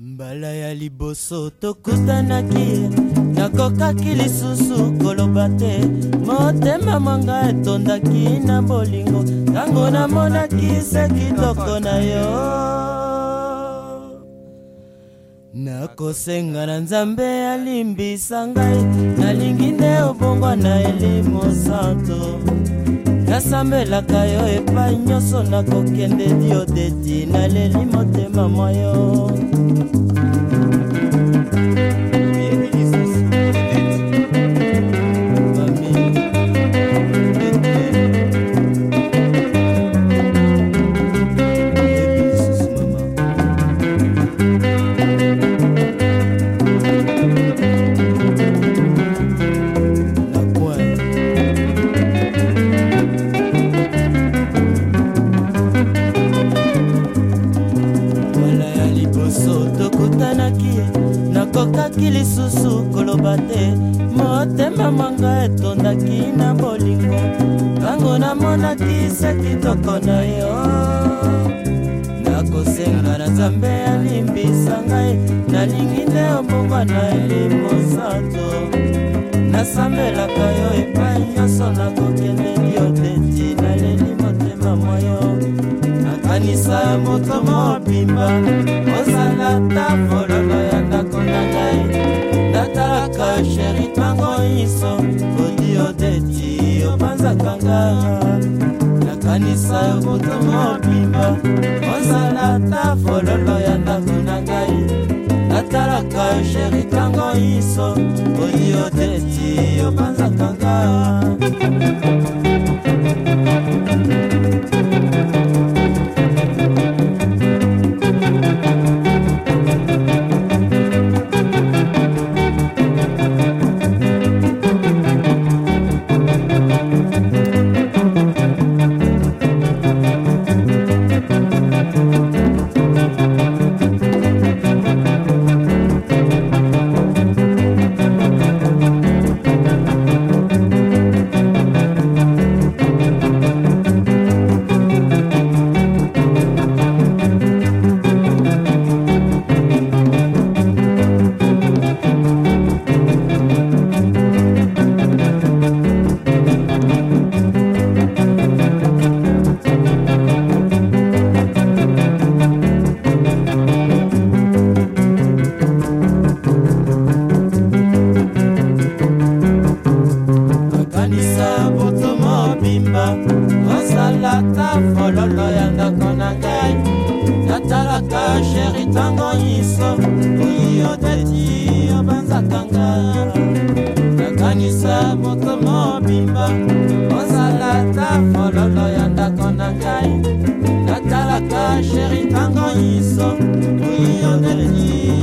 mbala ya liboso tokutanaki nakokaki lisusu koloba te motema mwanga etondaki na bolingo ntango namonaki se kitoko na yo nakosenga na nzambe alimbisa ngai nalingi nde obongwa na elimo santo nasambelaka yo epai nyonso nakokende diodeti naleli motema mwa yo liboso tokutanaki nakokaki lisusu koloba te motema manga etondaki na bolingo ntango namonaki se kitoko na yo nakosenga na nzambe alimbisa ngai nalingi nde omongwa na elimosanto nasambelaka yo epai nyonso nakokendeli yo te ntina leli moto motamo yo nakanisa motamo obimba ozala ta fololo ya ndako na ngai natalaka sheri twango iso odi odeti obanzakanga nakanisa motamo obimba ozala ta fololo ya ndako na ngai natalaka sheri twango iso odi odeti obanzakanga ntango yangako na ngai natalaka sheri ntango nyonso oyo teti obanzaka nga nakanisa moto mobimba ozala ta fololo ya ndako na ngai natalaka sheri ntango nyonso oyo teti